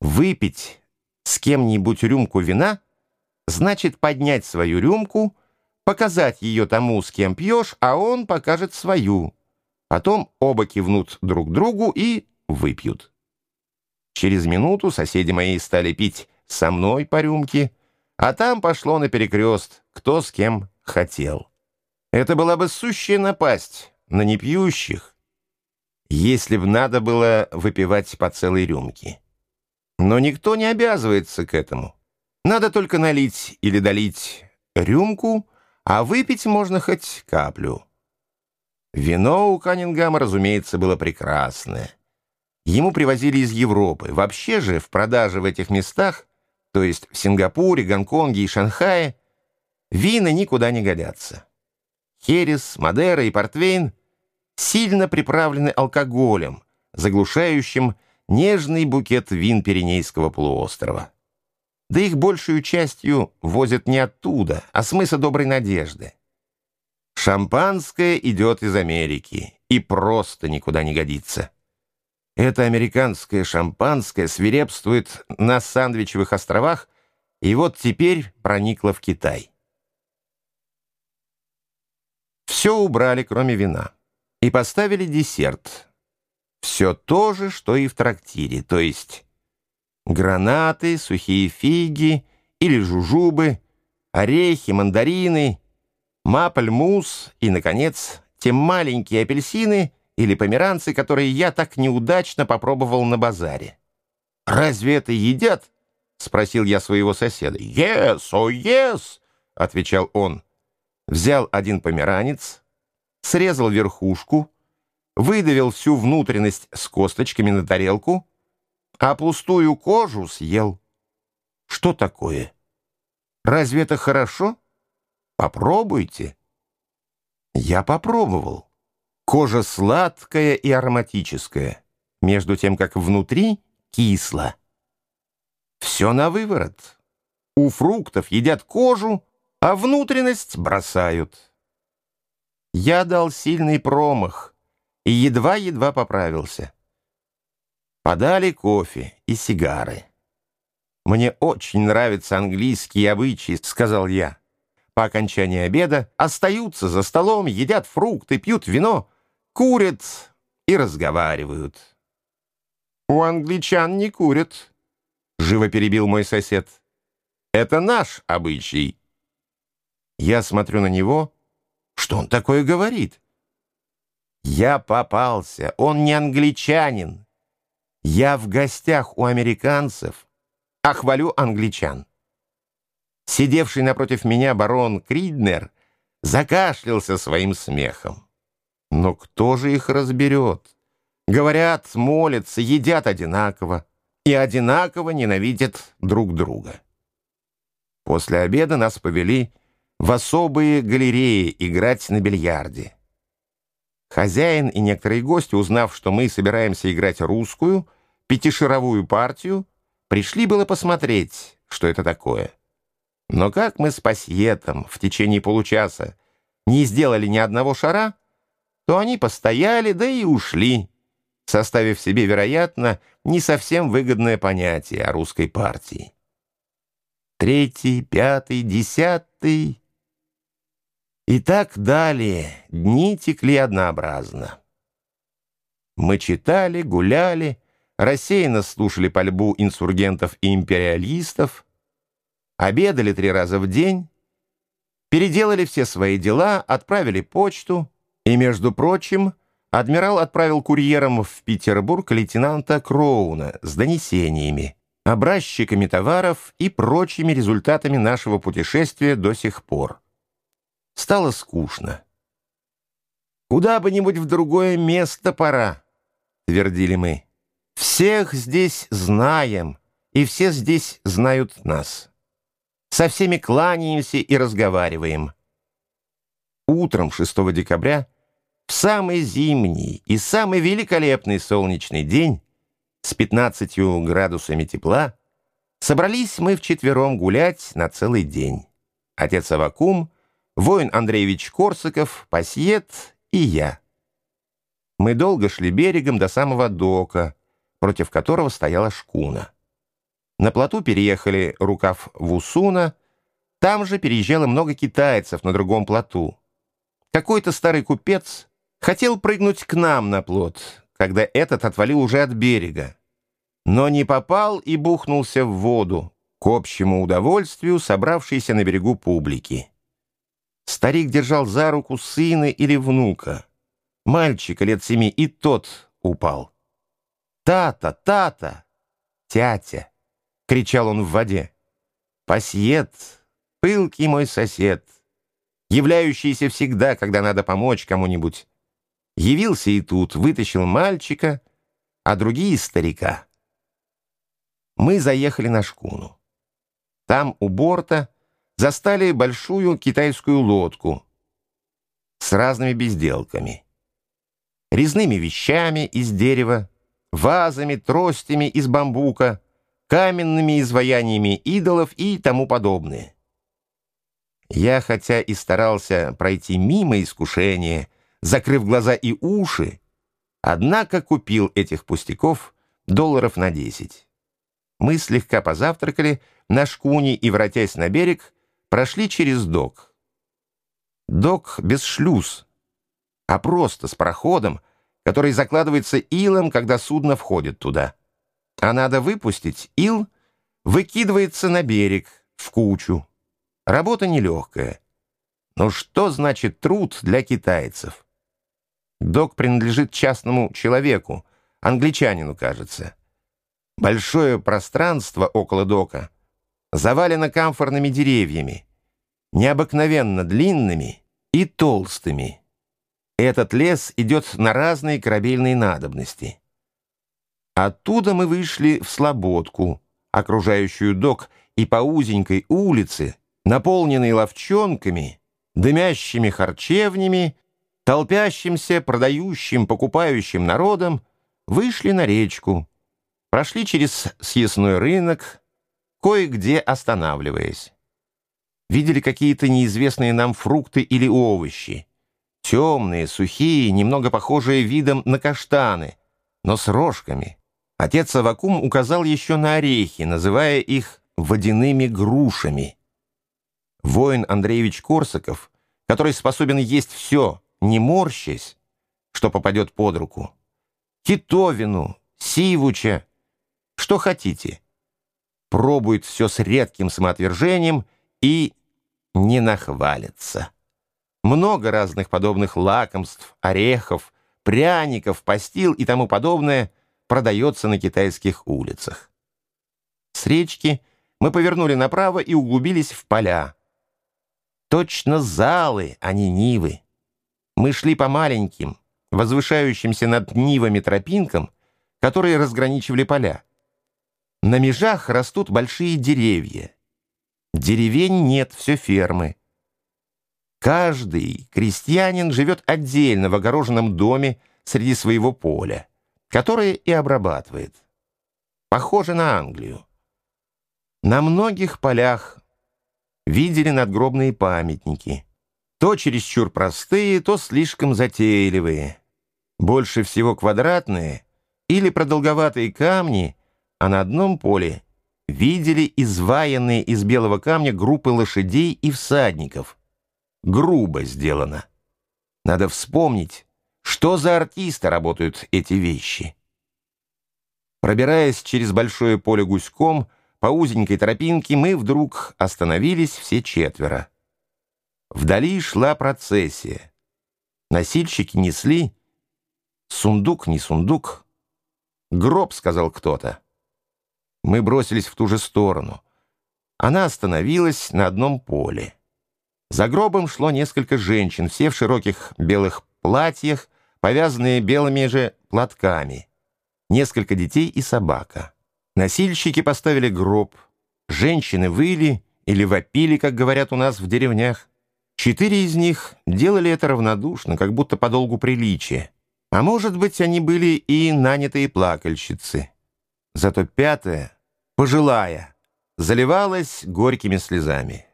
Выпить с кем-нибудь рюмку вина значит поднять свою рюмку, показать ее тому, с кем пьешь, а он покажет свою. Потом оба кивнут друг другу и выпьют. Через минуту соседи мои стали пить со мной по рюмке, а там пошло наперекрест, кто с кем хотел. Это была бы сущая напасть на непьющих, если б надо было выпивать по целой рюмке. Но никто не обязывается к этому. Надо только налить или долить рюмку, а выпить можно хоть каплю. Вино у Каннингама, разумеется, было прекрасное. Ему привозили из Европы. Вообще же в продаже в этих местах, то есть в Сингапуре, Гонконге и Шанхае, вина никуда не годятся. Херес, Мадера и Портвейн сильно приправлены алкоголем, заглушающим нежный букет вин Пиренейского полуострова. Да их большую частью возят не оттуда, а с мыса Доброй Надежды. Шампанское идет из Америки и просто никуда не годится. Это американское шампанское свирепствует на Сандвичевых островах и вот теперь проникло в Китай. Все убрали, кроме вина, и поставили десерт. Все то же, что и в трактире, то есть гранаты, сухие фиги или жужубы, орехи, мандарины, мапль-мусс и, наконец, те маленькие апельсины — или померанцы, которые я так неудачно попробовал на базаре. «Разве это едят?» — спросил я своего соседа. «Yes, oh yes!» — отвечал он. Взял один померанец, срезал верхушку, выдавил всю внутренность с косточками на тарелку, а пустую кожу съел. Что такое? Разве это хорошо? Попробуйте. Я попробовал. Кожа сладкая и ароматическая, между тем, как внутри кисло. Все на выворот. У фруктов едят кожу, а внутренность бросают. Я дал сильный промах и едва-едва поправился. Подали кофе и сигары. «Мне очень нравятся английские обычаи», — сказал я. По окончании обеда остаются за столом, едят фрукты, пьют вино — курят и разговаривают. «У англичан не курят», — живо перебил мой сосед. «Это наш обычай». Я смотрю на него. Что он такое говорит? Я попался. Он не англичанин. Я в гостях у американцев, а хвалю англичан. Сидевший напротив меня барон Криднер закашлялся своим смехом. Но кто же их разберет? Говорят, молятся, едят одинаково и одинаково ненавидят друг друга. После обеда нас повели в особые галереи играть на бильярде. Хозяин и некоторые гости, узнав, что мы собираемся играть русскую, пятишаровую партию, пришли было посмотреть, что это такое. Но как мы с пассиетом в течение получаса не сделали ни одного шара, то они постояли, да и ушли, составив себе, вероятно, не совсем выгодное понятие о русской партии. Третий, пятый, десятый... И так далее дни текли однообразно. Мы читали, гуляли, рассеянно слушали пальбу инсургентов и империалистов, обедали три раза в день, переделали все свои дела, отправили почту — и, между прочим, адмирал отправил курьером в Петербург лейтенанта Кроуна с донесениями, образчиками товаров и прочими результатами нашего путешествия до сих пор. Стало скучно. «Куда бы нибудь в другое место пора», — твердили мы. «Всех здесь знаем, и все здесь знают нас. Со всеми кланяемся и разговариваем». Утром 6 декабря в самый зимний и самый великолепный солнечный день с 15 градусами тепла собрались мы вчетвером гулять на целый день. Отец Авакум, воин Андреевич Корсаков, Пассиет и я. Мы долго шли берегом до самого дока, против которого стояла шкуна. На плоту переехали рукав Вусуна, там же переезжало много китайцев на другом плоту. Какой-то старый купец хотел прыгнуть к нам на плот, когда этот отвалил уже от берега, но не попал и бухнулся в воду, к общему удовольствию собравшейся на берегу публики. Старик держал за руку сына или внука. Мальчика лет семи, и тот упал. «Тата! Тата! Тятя!» — кричал он в воде. «Пасьет, пылкий мой сосед, являющийся всегда, когда надо помочь кому-нибудь, явился и тут, вытащил мальчика, а другие — старика. Мы заехали на шкуну. Там у борта застали большую китайскую лодку с разными безделками, резными вещами из дерева, вазами, тростями из бамбука, каменными изваяниями идолов и тому подобное. Я, хотя и старался пройти мимо искушения, закрыв глаза и уши, однако купил этих пустяков долларов на десять. Мы слегка позавтракали на шкуне и, вратясь на берег, прошли через док. Док без шлюз, а просто с проходом, который закладывается илом, когда судно входит туда. А надо выпустить, ил выкидывается на берег, в кучу. Работа нелегкая. Но что значит труд для китайцев? Док принадлежит частному человеку, англичанину, кажется. Большое пространство около дока завалено камфорными деревьями, необыкновенно длинными и толстыми. Этот лес идет на разные корабельные надобности. Оттуда мы вышли в Слободку, окружающую док, и по узенькой улице, наполненной ловчонками, дымящими харчевнями, толпящимся, продающим, покупающим народом, вышли на речку, прошли через съестной рынок, кое-где останавливаясь. Видели какие-то неизвестные нам фрукты или овощи, темные, сухие, немного похожие видом на каштаны, но с рожками. Отец Авакум указал еще на орехи, называя их водяными грушами. Воин Андреевич Корсаков, который способен есть все, не морщась, что попадет под руку, китовину, сивуча, что хотите, пробует все с редким самоотвержением и не нахвалится. Много разных подобных лакомств, орехов, пряников, постил и тому подобное продается на китайских улицах. С речки мы повернули направо и углубились в поля. Точно залы, а не нивы. Мы шли по маленьким, возвышающимся над нивами тропинкам, которые разграничивали поля. На межах растут большие деревья. Деревень нет, все фермы. Каждый крестьянин живет отдельно в огороженном доме среди своего поля которые и обрабатывает. Похоже на Англию. На многих полях видели надгробные памятники. То чересчур простые, то слишком затейливые. Больше всего квадратные или продолговатые камни, а на одном поле видели изваянные из белого камня группы лошадей и всадников. Грубо сделано. Надо вспомнить, что за артисты работают эти вещи? Пробираясь через большое поле гуськом, по узенькой тропинке мы вдруг остановились все четверо. Вдали шла процессия. Носильщики несли. Сундук не сундук. Гроб, сказал кто-то. Мы бросились в ту же сторону. Она остановилась на одном поле. За гробом шло несколько женщин, все в широких белых платьях, повязанные белыми же платками, несколько детей и собака. Носильщики поставили гроб, женщины выли или вопили, как говорят у нас в деревнях. Четыре из них делали это равнодушно, как будто по долгу приличия. А может быть, они были и нанятые плакальщицы. Зато пятая, пожилая, заливалась горькими слезами.